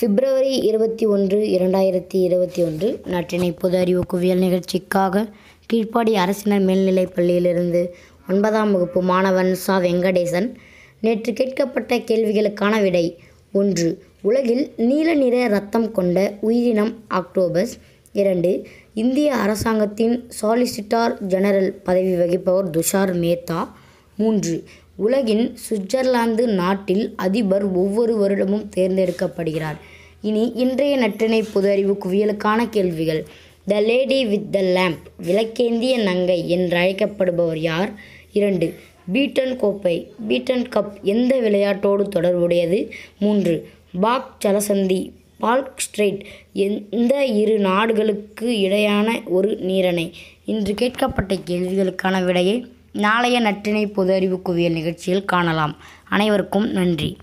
பிப்ரவரி இருபத்தி ஒன்று இரண்டாயிரத்தி இருபத்தி ஒன்று நாட்டினை பொது அறிவு குவியல் நிகழ்ச்சிக்காக கீழ்ப்பாடி அரசினர் மேல்நிலைப் பள்ளியிலிருந்து ஒன்பதாம் வகுப்பு மாணவன் சா. வெங்கடேசன். நேற்று கேட்கப்பட்ட கேள்விகளுக்கான விடை ஒன்று. உலகில் நீல நிற ரத்தம் கொண்ட உயிரினம் ஆக்டோபஸ். இரண்டு. இந்திய அரசாங்கத்தின் சாலிசிட்டார் ஜெனரல் பதவி வகிப்பவர் துஷார் மேத்தா. மூன்று. உலகின் சுவிட்சர்லாந்து நாட்டில் அதிபர் ஒவ்வொரு வருடமும் தேர்ந்தெடுக்கப்படுகிறார். இனி இன்றைய நற்றினை பொது அறிவு குவியலுக்கான கேள்விகள். The lady with the lamp விளக்கேந்திய நங்கை என்றழைக்கப்படுபவர் யார்? இரண்டு பீட்டன் கோப்பை. பீட்டன் கப் எந்த விளையாட்டோடு தொடர்புடையது? மூன்று பாக் ஜலசந்தி. பால்க் ஸ்ட்ரெயிட் எந்த இரு நாடுகளுக்கு இடையான ஒரு நீரணை. இன்று கேட்கப்பட்ட கேள்விகளுக்கான விடையை நாளைய நற்றினை பொது அறிவு குவியல் நிகழ்ச்சியில் காணலாம். அனைவருக்கும் நன்றி.